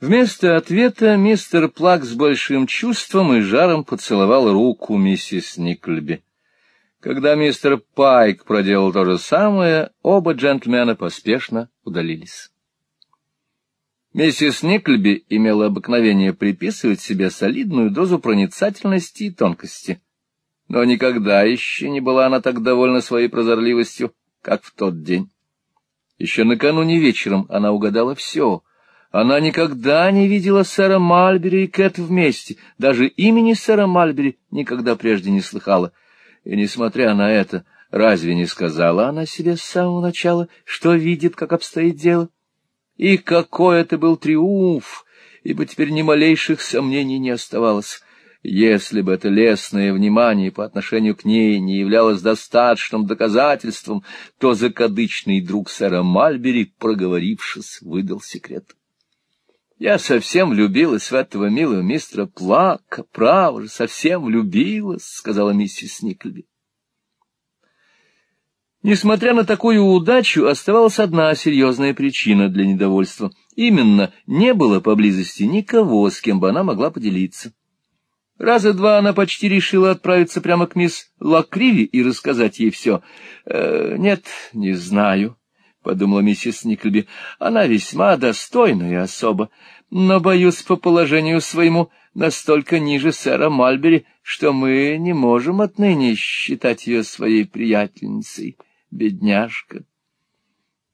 Вместо ответа мистер Плак с большим чувством и жаром поцеловал руку миссис Никльби. Когда мистер Пайк проделал то же самое, оба джентльмена поспешно удалились. Миссис Никльби имела обыкновение приписывать себе солидную дозу проницательности и тонкости. Но никогда еще не была она так довольна своей прозорливостью, как в тот день. Еще накануне вечером она угадала все — она никогда не видела сэра Мальбери и Кэт вместе, даже имени сэра Мальбери никогда прежде не слыхала. И, несмотря на это, разве не сказала она себе с самого начала, что видит, как обстоит дело? И какой это был триумф, ибо теперь ни малейших сомнений не оставалось. Если бы это лестное внимание по отношению к ней не являлось достаточным доказательством, то закадычный друг сэра Мальбери, проговорившись, выдал секрет. Я совсем влюбилась в этого милого мистера Плака, право же, совсем влюбилась, — сказала миссис Никльби. Несмотря на такую удачу, оставалась одна серьезная причина для недовольства. Именно не было поблизости никого, с кем бы она могла поделиться. Раза два она почти решила отправиться прямо к мисс Лакриви и рассказать ей все. Э, нет, не знаю подумала миссис Никльби, — она весьма достойная особа, но, боюсь, по положению своему настолько ниже сэра Мальбери, что мы не можем отныне считать ее своей приятельницей, бедняжка.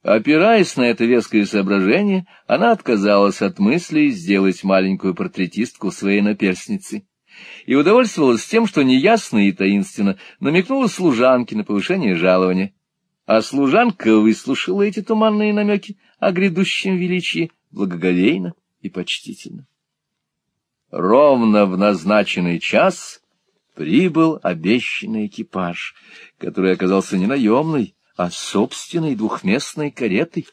Опираясь на это веское соображение, она отказалась от мысли сделать маленькую портретистку своей наперсницей и удовольствовалась тем, что неясно и таинственно намекнула служанке на повышение жалования а служанка выслушала эти туманные намеки о грядущем величии благоговейно и почтительно. Ровно в назначенный час прибыл обещанный экипаж, который оказался не наемной, а собственной двухместной каретой.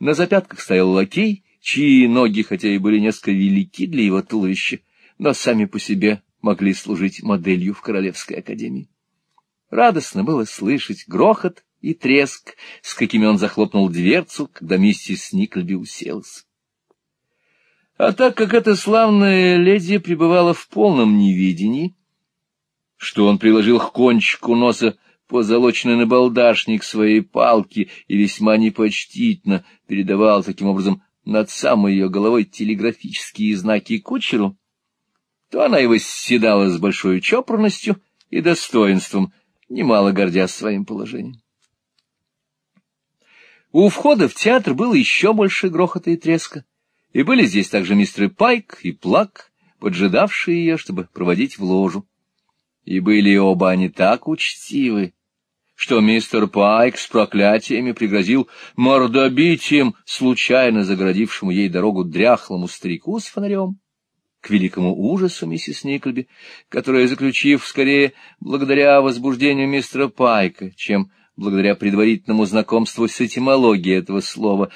На запятках стоял лакей, чьи ноги, хотя и были несколько велики для его туловища, но сами по себе могли служить моделью в Королевской академии. Радостно было слышать грохот и треск, с какими он захлопнул дверцу, когда миссис Никльби уселась. А так как эта славная леди пребывала в полном неведении, что он приложил к кончику носа позолоченный набалдашник своей палки и весьма непочтительно передавал таким образом над самой ее головой телеграфические знаки кучеру, то она его седала с большой чопорностью и достоинством, немало гордясь своим положением. У входа в театр было еще больше грохота и треска, и были здесь также мистер Пайк и Плак, поджидавшие ее, чтобы проводить в ложу. И были оба они так учтивы, что мистер Пайк с проклятиями пригрозил мордобитием случайно заградившему ей дорогу дряхлому старику с фонарем, к великому ужасу миссис Никльби, которая, заключив скорее благодаря возбуждению мистера Пайка, чем благодаря предварительному знакомству с этимологией этого слова,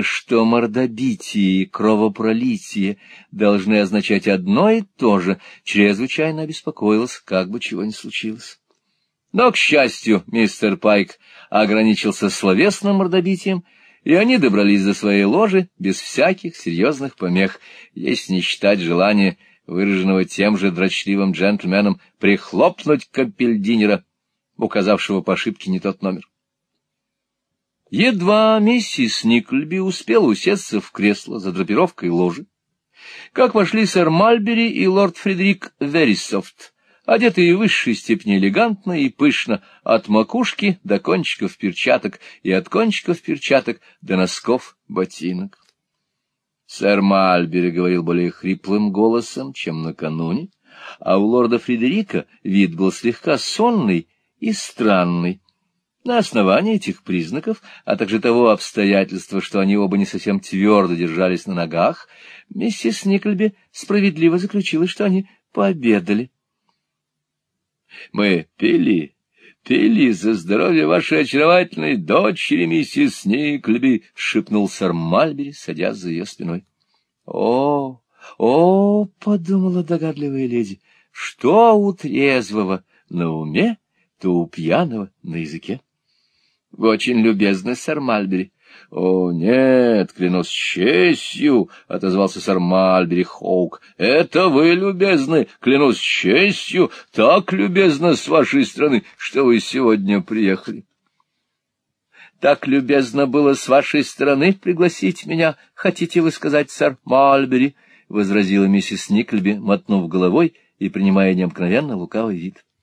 что мордобитие и кровопролитие должны означать одно и то же, чрезвычайно обеспокоилась, как бы чего ни случилось. Но, к счастью, мистер Пайк ограничился словесным мордобитием, и они добрались до своей ложи без всяких серьезных помех, если не считать желания, выраженного тем же дрочливым джентльменом, прихлопнуть капельдинера — указавшего по ошибке не тот номер. Едва миссис Никльби успела усесться в кресло за драпировкой ложи, как вошли сэр Мальбери и лорд Фредерик Верисофт, одетые в высшей степени элегантно и пышно, от макушки до кончиков перчаток и от кончиков перчаток до носков ботинок. Сэр Мальбери говорил более хриплым голосом, чем накануне, а у лорда Фредерика вид был слегка сонный и странный. На основании этих признаков, а также того обстоятельства, что они оба не совсем твердо держались на ногах, миссис Никльби справедливо заключила, что они пообедали. — Мы пили, пили за здоровье вашей очаровательной дочери, миссис Никльби, — шепнул сэр Мальбери, садясь за ее спиной. — О, о, — подумала догадливая леди, — что у трезвого на уме? То у пьяного на языке. — Вы очень любезны, сэр Мальбери. — О, нет, клянусь честью, — отозвался сэр Мальбери Хоук. — Это вы, любезны, клянусь честью, так любезно с вашей стороны, что вы сегодня приехали. — Так любезно было с вашей стороны пригласить меня, хотите вы сказать, сэр Мальбери, — возразила миссис Никльби, мотнув головой и принимая необыкновенно лукавый вид. —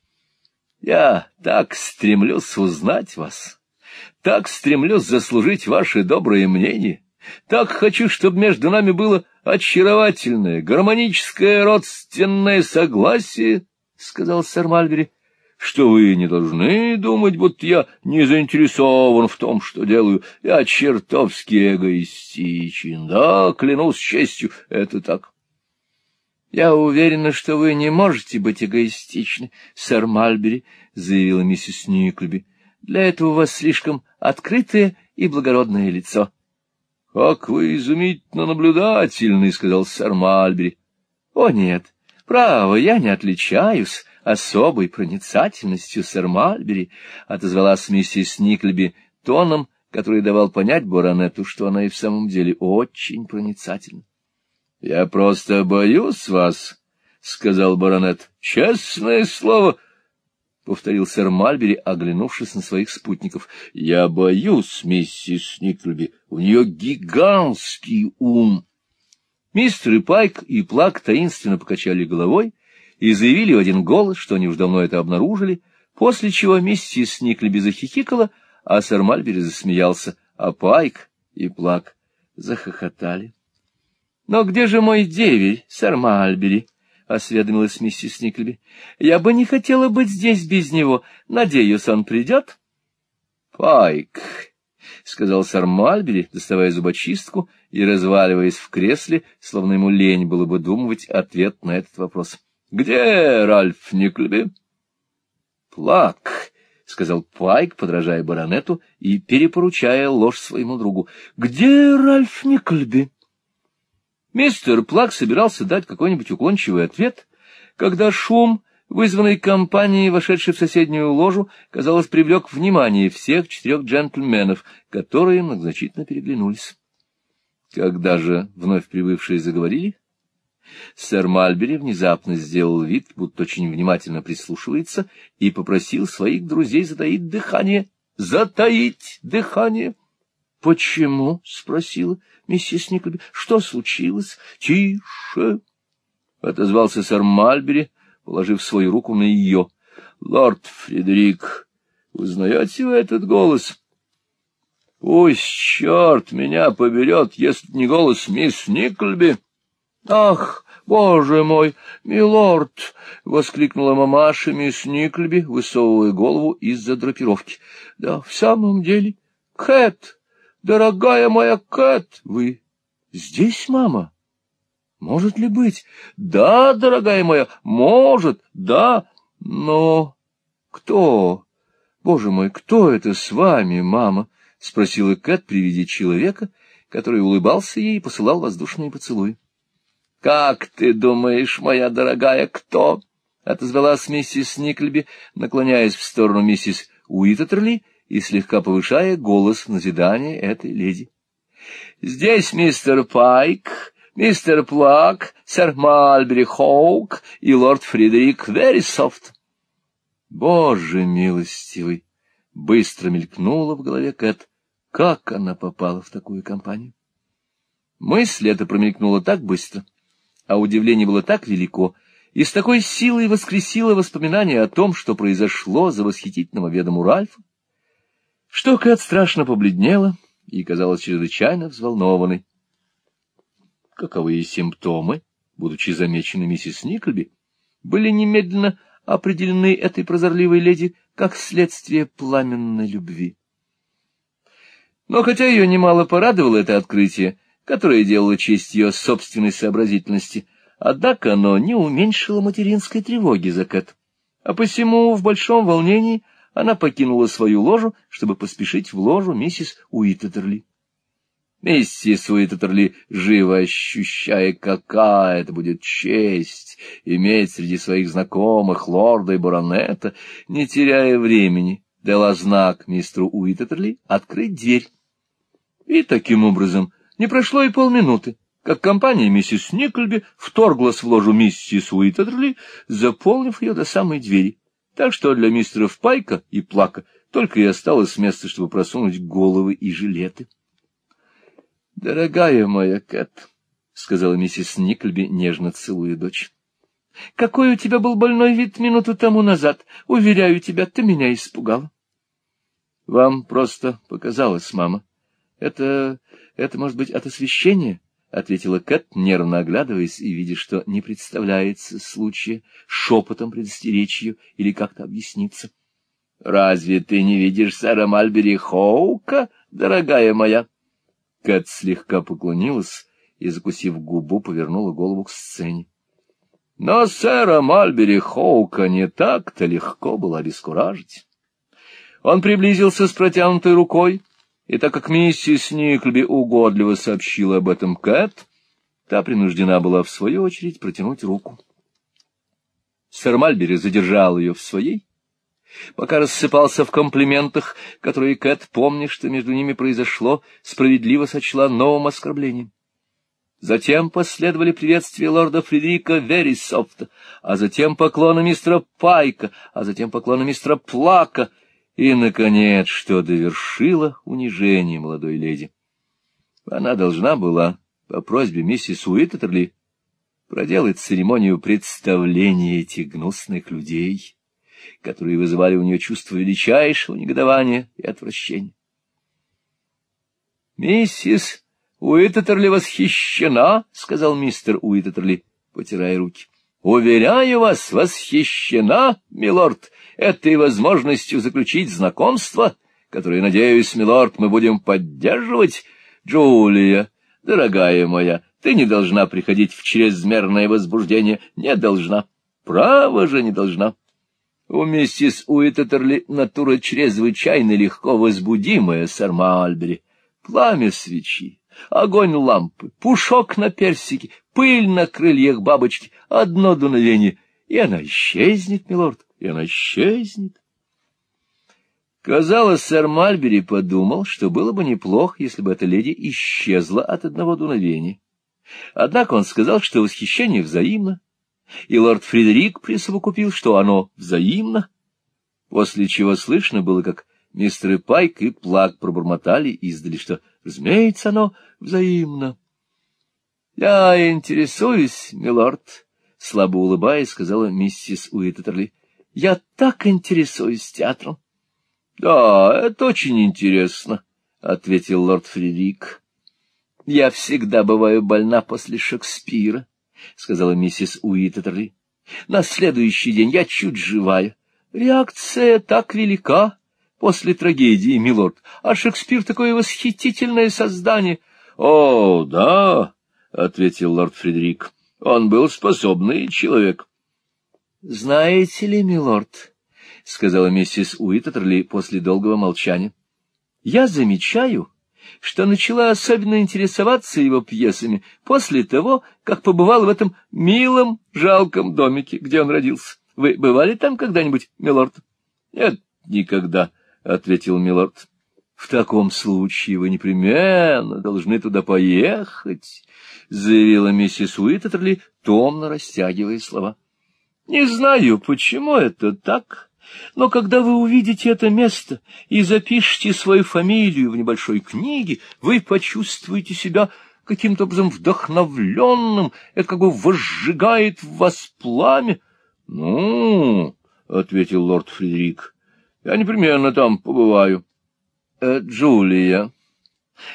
Я так стремлюсь узнать вас. — так стремлюсь заслужить ваше доброе мнение, так хочу, чтобы между нами было очаровательное, гармоническое, родственное согласие, — сказал сэр Мальбери, — что вы не должны думать, будто я не заинтересован в том, что делаю. Я чертовски эгоистичен. Да, клянусь честью, это так. — Я уверена, что вы не можете быть эгоистичны, сэр Мальбери, — заявила миссис Никлеби. Для этого у вас слишком открытое и благородное лицо. — Как вы изумительно наблюдательный, — сказал сэр Мальбери. — О, нет, право, я не отличаюсь особой проницательностью, сэр Мальбери, — отозвалась миссис Никлеби тоном, который давал понять баронету, что она и в самом деле очень проницательна. — Я просто боюсь вас, — сказал баронет. — Честное слово, —— повторил сэр Мальбери, оглянувшись на своих спутников. — Я боюсь, миссис Никльби, у нее гигантский ум. Мистер Пайк и Плак таинственно покачали головой и заявили в один голос, что они уж давно это обнаружили, после чего миссис Никльби захихикала, а сэр Мальбери засмеялся, а Пайк и Плак захохотали. — Но где же мой деверь, сэр Мальбери? — осведомилась миссис Никлеби. — Я бы не хотела быть здесь без него. Надеюсь, он придет? — Пайк, — сказал сэр Мальбери, доставая зубочистку и разваливаясь в кресле, словно ему лень было бы думать ответ на этот вопрос. — Где Ральф Никлеби? — Плак, — сказал Пайк, подражая баронету и перепоручая ложь своему другу. — Где Ральф Никлеби? Мистер Плак собирался дать какой-нибудь уклончивый ответ, когда шум, вызванный компанией, вошедшей в соседнюю ложу, казалось, привлек внимание всех четырех джентльменов, которые многозначительно переглянулись. Когда же вновь прибывшие заговорили, сэр Мальбери внезапно сделал вид, будто очень внимательно прислушивается, и попросил своих друзей затаить дыхание. Затаить дыхание! — Почему? — спросила миссис Никлеби. — Что случилось? — Тише! — отозвался сэр Мальбери, положив свою руку на ее. — Лорд Фредерик, узнаете вы этот голос? — Пусть черт меня поберет, если не голос мисс Никлеби. — Ах, боже мой, милорд! — воскликнула мамаша мисс Никлеби, высовывая голову из-за драпировки. — Да, в самом деле, Кэт! Дорогая моя Кэт, вы здесь, мама? Может ли быть? Да, дорогая моя, может, да, но кто? Боже мой, кто это с вами, мама? — спросила Кэт при виде человека, который улыбался ей и посылал воздушные поцелуи. — Как ты думаешь, моя дорогая, кто? — отозвалась миссис Никльби, наклоняясь в сторону миссис Уиттерли и слегка повышая голос в назидание этой леди. — Здесь мистер Пайк, мистер Плак, сэр Мальбери Хоук и лорд Фредерик Верисофт. Боже милостивый! Быстро мелькнула в голове Кэт. Как она попала в такую компанию? Мысль эта промелькнула так быстро, а удивление было так велико, и с такой силой воскресило воспоминание о том, что произошло за восхитительным обедом у Ральфа, что Кэт страшно побледнела и казалась чрезвычайно взволнованной. Каковые симптомы, будучи замечены миссис Никльби, были немедленно определены этой прозорливой леди как следствие пламенной любви. Но хотя ее немало порадовало это открытие, которое делало честь ее собственной сообразительности, однако оно не уменьшило материнской тревоги за Кэт, а посему в большом волнении она покинула свою ложу, чтобы поспешить в ложу миссис Уиттерли. Миссис Уиттерли, живо ощущая, какая это будет честь иметь среди своих знакомых лорда и баронета, не теряя времени, дала знак мистеру Уиттерли открыть дверь. И таким образом не прошло и полминуты, как компания миссис Никольби вторглась в ложу миссис Уиттерли, заполнив ее до самой двери. Так что для мистеров Пайка и Плака только и осталось место, чтобы просунуть головы и жилеты. — Дорогая моя Кэт, — сказала миссис Никольби, нежно целуя дочь, — какой у тебя был больной вид минуту тому назад. Уверяю тебя, ты меня испугала. — Вам просто показалось, мама. Это... это, может быть, от освещения? —— ответила Кэт, нервно оглядываясь и видя, что не представляется случая шепотом предостеречь ее или как-то объясниться. — Разве ты не видишь сэра Мальбери Хоука, дорогая моя? Кэт слегка поклонилась и, закусив губу, повернула голову к сцене. Но сэра Мальбери Хоука не так-то легко было обескуражить. Он приблизился с протянутой рукой, и так как миссис Никльби угодливо сообщила об этом Кэт, та принуждена была, в свою очередь, протянуть руку. Сэр Мальбери задержал ее в своей, пока рассыпался в комплиментах, которые Кэт, помня, что между ними произошло, справедливо сочла новым оскорблением. Затем последовали приветствия лорда Фредерика Верисофта, а затем поклоны мистера Пайка, а затем поклоны мистера Плака — и, наконец, что довершило унижение молодой леди. Она должна была, по просьбе миссис Уиттерли, проделать церемонию представления этих гнусных людей, которые вызывали у нее чувство величайшего негодования и отвращения. «Миссис Уиттерли восхищена», — сказал мистер Уиттерли, потирая руки. «Уверяю вас, восхищена, милорд, этой возможностью заключить знакомство, которое, надеюсь, милорд, мы будем поддерживать. Джулия, дорогая моя, ты не должна приходить в чрезмерное возбуждение, не должна. Право же не должна. У миссис Уиттерли натура чрезвычайно легко возбудимая, сэр Мальбери. Пламя свечи, огонь лампы, пушок на персике, пыль на крыльях бабочки, одно дуновение, и она исчезнет, милорд и она исчезнет. Казалось, сэр Мальбери подумал, что было бы неплохо, если бы эта леди исчезла от одного дуновения. Однако он сказал, что восхищение взаимно, и лорд Фредерик присовокупил, что оно взаимно, после чего слышно было, как мистер Пайк и Плак пробормотали издали, что, разумеется, оно взаимно. — Я интересуюсь, милорд, — слабо улыбаясь, сказала миссис Уиттерли. Я так интересуюсь театром. — Да, это очень интересно, — ответил лорд Фредерик. — Я всегда бываю больна после Шекспира, — сказала миссис Уиттерли. — На следующий день я чуть живая. Реакция так велика после трагедии, милорд, а Шекспир такое восхитительное создание. — О, да, — ответил лорд Фредерик, — он был способный человек. — Знаете ли, милорд, — сказала миссис Уиттерли после долгого молчания, — я замечаю, что начала особенно интересоваться его пьесами после того, как побывал в этом милом, жалком домике, где он родился. Вы бывали там когда-нибудь, милорд? — Нет, никогда, — ответил милорд. — В таком случае вы непременно должны туда поехать, — заявила миссис Уиттерли, томно растягивая слова. Не знаю, почему это так, но когда вы увидите это место и запишете свою фамилию в небольшой книге, вы почувствуете себя каким-то образом вдохновленным, это как бы возжигает в вас пламя. — Ну, — ответил лорд Фредерик, — я непременно там побываю. Э, — Джулия,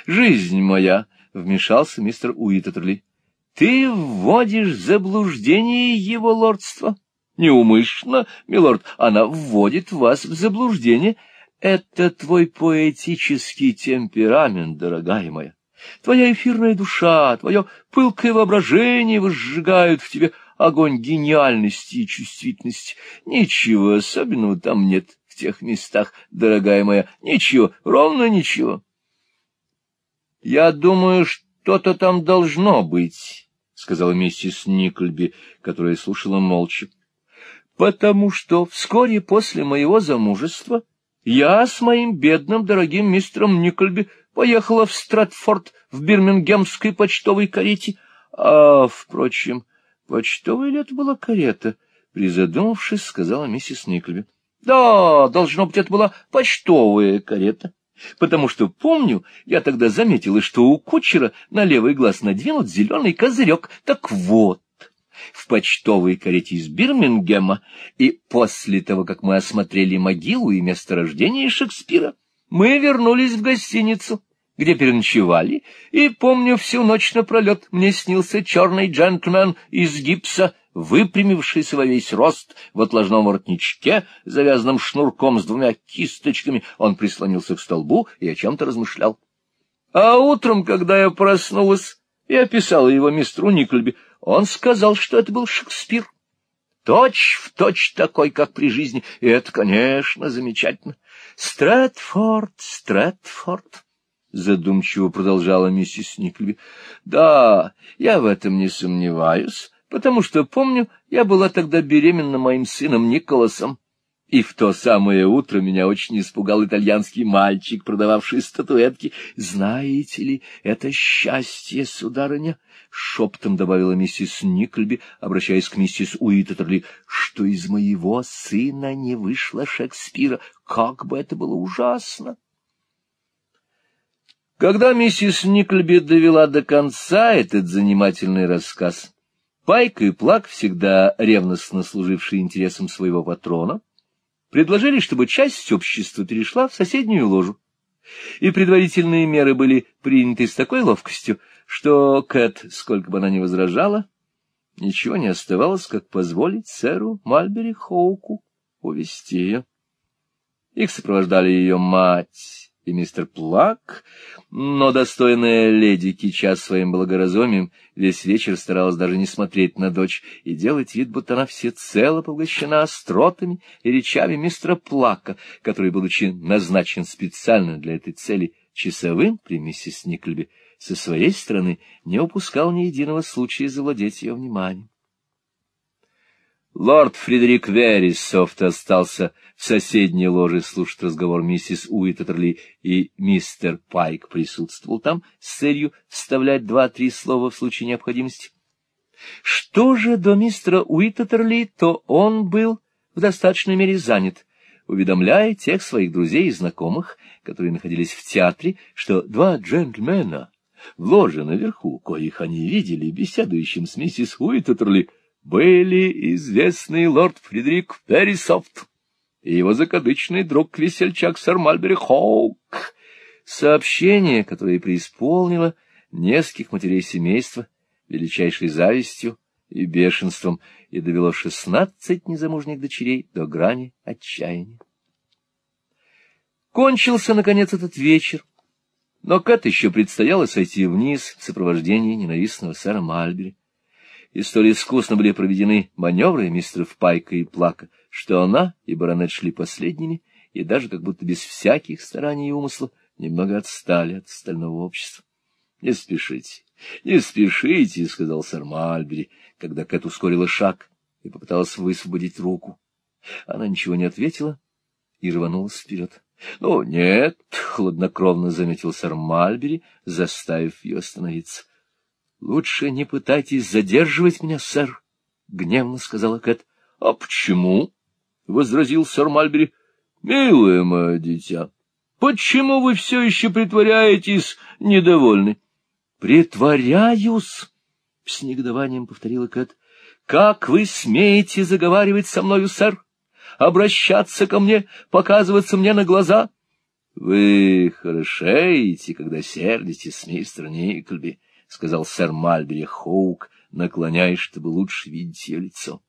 жизнь моя, — вмешался мистер Уиттерли, — ты вводишь заблуждение его лордство. — неумышленно, милорд, она вводит вас в заблуждение. Это твой поэтический темперамент, дорогая моя. Твоя эфирная душа, твое пылкое воображение возжигают в тебе огонь гениальности и чувствительности. Ничего особенного там нет в тех местах, дорогая моя, ничего, ровно ничего. Я думаю, что-то там должно быть, — сказала миссис Никольби, которая слушала молча потому что вскоре после моего замужества я с моим бедным дорогим мистером Никольби поехала в Стратфорд в бирмингемской почтовой карете. А, впрочем, почтовая ли это была карета? Призадумавшись, сказала миссис Никлеби. Да, должно быть, это была почтовая карета. Потому что, помню, я тогда заметила, что у кучера на левый глаз надвинут зеленый козырек. Так вот, в почтовой карете из Бирмингема, и после того, как мы осмотрели могилу и место рождения Шекспира, мы вернулись в гостиницу, где переночевали, и, помню, всю ночь напролет мне снился черный джентльмен из гипса, выпрямившийся во весь рост в отложном воротничке, завязанном шнурком с двумя кисточками, он прислонился к столбу и о чем-то размышлял. А утром, когда я проснулась и описала его мистеру Никльби, он сказал, что это был Шекспир. Точь в точь такой, как при жизни, и это, конечно, замечательно. Стрэдфорд, Стрэдфорд, — задумчиво продолжала миссис Никльби. — Да, я в этом не сомневаюсь, потому что, помню, я была тогда беременна моим сыном Николасом. И в то самое утро меня очень испугал итальянский мальчик, продававший статуэтки. Знаете ли, это счастье, сударыня, — шепотом добавила миссис Никльби, обращаясь к миссис Уиттерли, — что из моего сына не вышло Шекспира. Как бы это было ужасно! Когда миссис Никльби довела до конца этот занимательный рассказ, Пайк и Плак, всегда ревностно служившие интересам своего патрона, предложили, чтобы часть общества перешла в соседнюю ложу. И предварительные меры были приняты с такой ловкостью, что Кэт, сколько бы она ни возражала, ничего не оставалось, как позволить сэру Мальбери Хоуку увести ее. Их сопровождали ее мать и мистер Плак, но достойная леди, кича своим благоразумием, весь вечер старалась даже не смотреть на дочь и делать вид, будто она всецело поглощена остротами и речами мистера Плака, который, будучи назначен специально для этой цели часовым при миссис Никльби, со своей стороны не упускал ни единого случая завладеть ее вниманием. Лорд Фредерик Верисофт остался в соседней ложе слушать разговор миссис Уиттерли, и мистер Пайк присутствовал там с целью вставлять два-три слова в случае необходимости. Что же до мистера Уиттерли, то он был в достаточной мере занят, уведомляя тех своих друзей и знакомых, которые находились в театре, что два джентльмена в ложе наверху, коих они видели беседующим с миссис Уиттерли, были известный лорд Фредерик Перрисофт и его закадычный друг-весельчак сэр Мальбери Хоук. Сообщение, которое преисполнило нескольких матерей семейства величайшей завистью и бешенством и довело шестнадцать незамужних дочерей до грани отчаяния. Кончился, наконец, этот вечер, но Кэт еще предстояло сойти вниз в сопровождении ненавистного сэра Мальбери и столь искусно были проведены маневры мистеров Пайка и Плака, что она и баронет шли последними, и даже как будто без всяких стараний и умысла немного отстали от остального общества. — Не спешите, не спешите, — сказал сэр Мальбери, когда Кэт ускорила шаг и попыталась высвободить руку. Она ничего не ответила и рванулась вперед. — Ну, нет, — хладнокровно заметил сэр Мальбери, заставив ее остановиться. — Лучше не пытайтесь задерживать меня, сэр, — гневно сказала Кэт. — А почему? — возразил сэр Мальбери. — Милое мое дитя, почему вы все еще притворяетесь недовольны? — Притворяюсь, — с негодованием повторила Кэт. — Как вы смеете заговаривать со мною, сэр? Обращаться ко мне, показываться мне на глаза? — Вы хорошеете, когда сердитесь, мистер Никльби, — сказал сэр Мальбери Хоук, наклоняясь, чтобы лучше видеть ее лицо.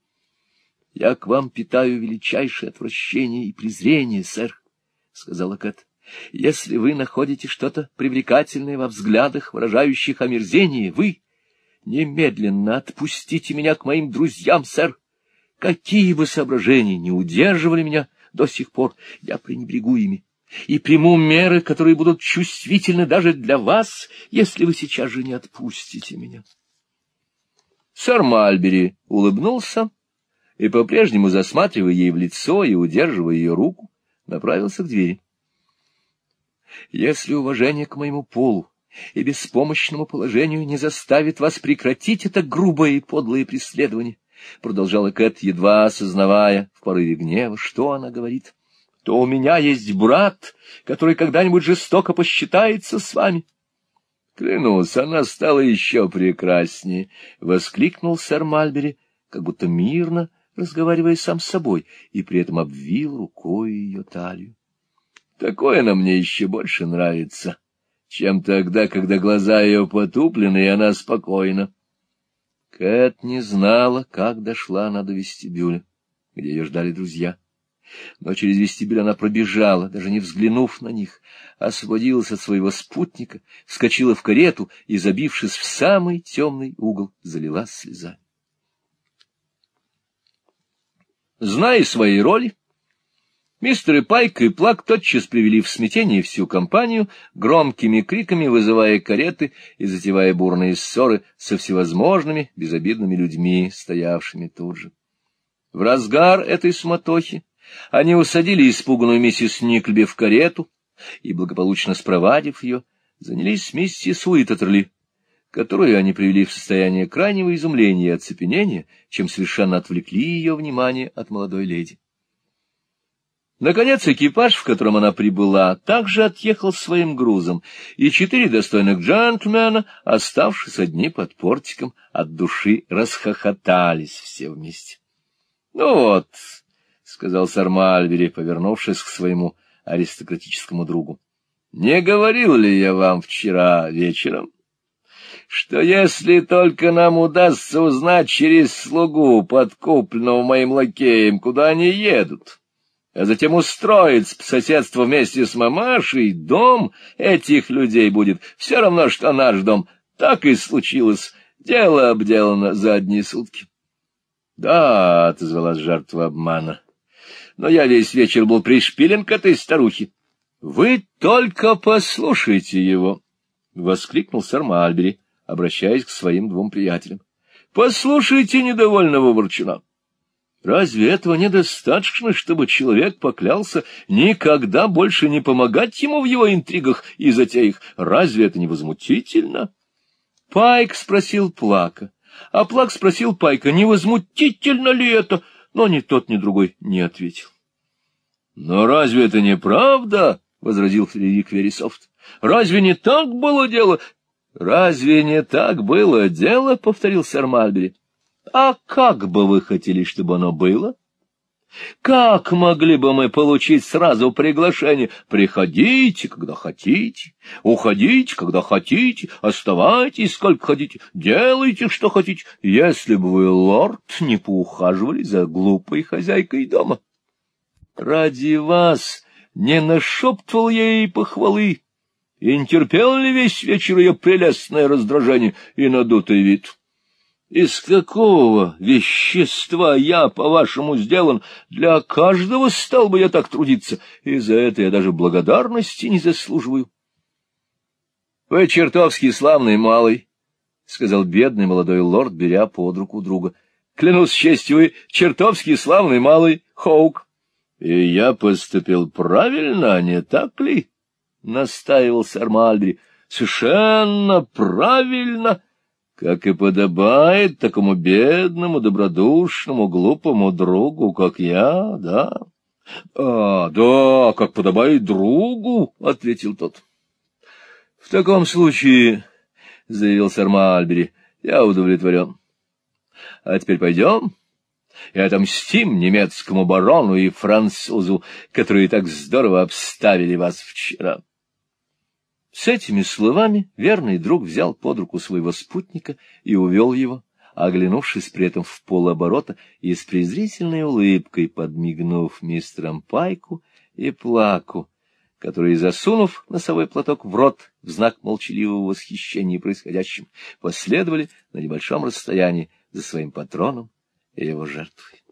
— Я к вам питаю величайшее отвращение и презрение, сэр, — сказала Кэт. — Если вы находите что-то привлекательное во взглядах, выражающих омерзение, вы немедленно отпустите меня к моим друзьям, сэр. Какие бы соображения не удерживали меня до сих пор, я пренебрегу ими и приму меры, которые будут чувствительны даже для вас, если вы сейчас же не отпустите меня. Сэр Мальбери улыбнулся и, по-прежнему засматривая ей в лицо и удерживая ее руку, направился к двери. Если уважение к моему полу и беспомощному положению не заставит вас прекратить это грубое и подлое преследование, — продолжала Кэт, едва осознавая в порыве гнева, что она говорит, — то у меня есть брат, который когда-нибудь жестоко посчитается с вами. Клянусь, она стала еще прекраснее, — воскликнул сэр Мальбери, как будто мирно разговаривая сам с собой, и при этом обвил рукой ее талию. Такое она мне еще больше нравится, чем тогда, когда глаза ее потуплены, и она спокойна. Кэт не знала, как дошла она до вестибюля, где ее ждали друзья. Но через вестибюль она пробежала, даже не взглянув на них, освободилась от своего спутника, вскочила в карету и, забившись в самый темный угол, залилась слезами. Зная свои роли, мистеры Пайк и Плак тотчас привели в смятение всю компанию, громкими криками вызывая кареты и затевая бурные ссоры со всевозможными безобидными людьми, стоявшими тут же. В разгар этой суматохи они усадили испуганную миссис Никльби в карету и, благополучно спровадив ее, занялись миссис Уиттерли, которую они привели в состояние крайнего изумления и оцепенения, чем совершенно отвлекли ее внимание от молодой леди. Наконец экипаж, в котором она прибыла, также отъехал своим грузом, и четыре достойных джентльмена, оставшись одни под портиком, от души расхохотались все вместе. — Ну вот, — сказал сэр Мальбери, повернувшись к своему аристократическому другу, — не говорил ли я вам вчера вечером, что если только нам удастся узнать через слугу, подкупленного моим лакеем, куда они едут, а затем устроить соседство вместе с мамашей, дом этих людей будет все равно, что наш дом. Так и случилось. Дело обделано за одни сутки. — Да, — отозвалась жертва обмана, — но я весь вечер был пришпилен к этой старухе. — Вы только послушайте его! — воскликнул сэр Мальбери обращаясь к своим двум приятелям. — Послушайте недовольного ворчуна. Разве этого недостаточно, чтобы человек поклялся никогда больше не помогать ему в его интригах и затеях? Разве это не возмутительно? Пайк спросил Плака, а Плак спросил Пайка, не возмутительно ли это, но ни тот, ни другой не ответил. — Но разве это не правда? — возразил Фредерик Вересофт. — Разве не так было дело? «Разве не так было дело?» — повторил сэр Мальбери. «А как бы вы хотели, чтобы оно было?» Как могли бы мы получить сразу приглашение? Приходите, когда хотите, уходите, когда хотите, оставайтесь, сколько хотите, делайте, что хотите, если бы вы, лорд, не поухаживали за глупой хозяйкой дома. Ради вас не нашептывал я ей похвалы, и не терпел ли весь вечер ее прелестное раздражение и надутый вид? Из какого вещества я, по-вашему, сделан? Для каждого стал бы я так трудиться, и за это я даже благодарности не заслуживаю. — Вы чертовски славный малый, — сказал бедный молодой лорд, беря под руку друга. — Клянусь честью, вы чертовски славный малый, Хоук. — И я поступил правильно, не так ли? настаивал сэр Мальбери. — Совершенно правильно, как и подобает такому бедному, добродушному, глупому другу, как я, да? — А, да, как подобает другу, — ответил тот. — В таком случае, — заявил сэр Мальбери, — я удовлетворен. — А теперь пойдем и отомстим немецкому барону и французу, которые так здорово обставили вас вчера. С этими словами верный друг взял под руку своего спутника и увел его, оглянувшись при этом в полоборота и с презрительной улыбкой подмигнув мистерам Пайку и Плаку, которые, засунув носовой платок в рот в знак молчаливого восхищения происходящим, последовали на небольшом расстоянии за своим патроном и его жертвой.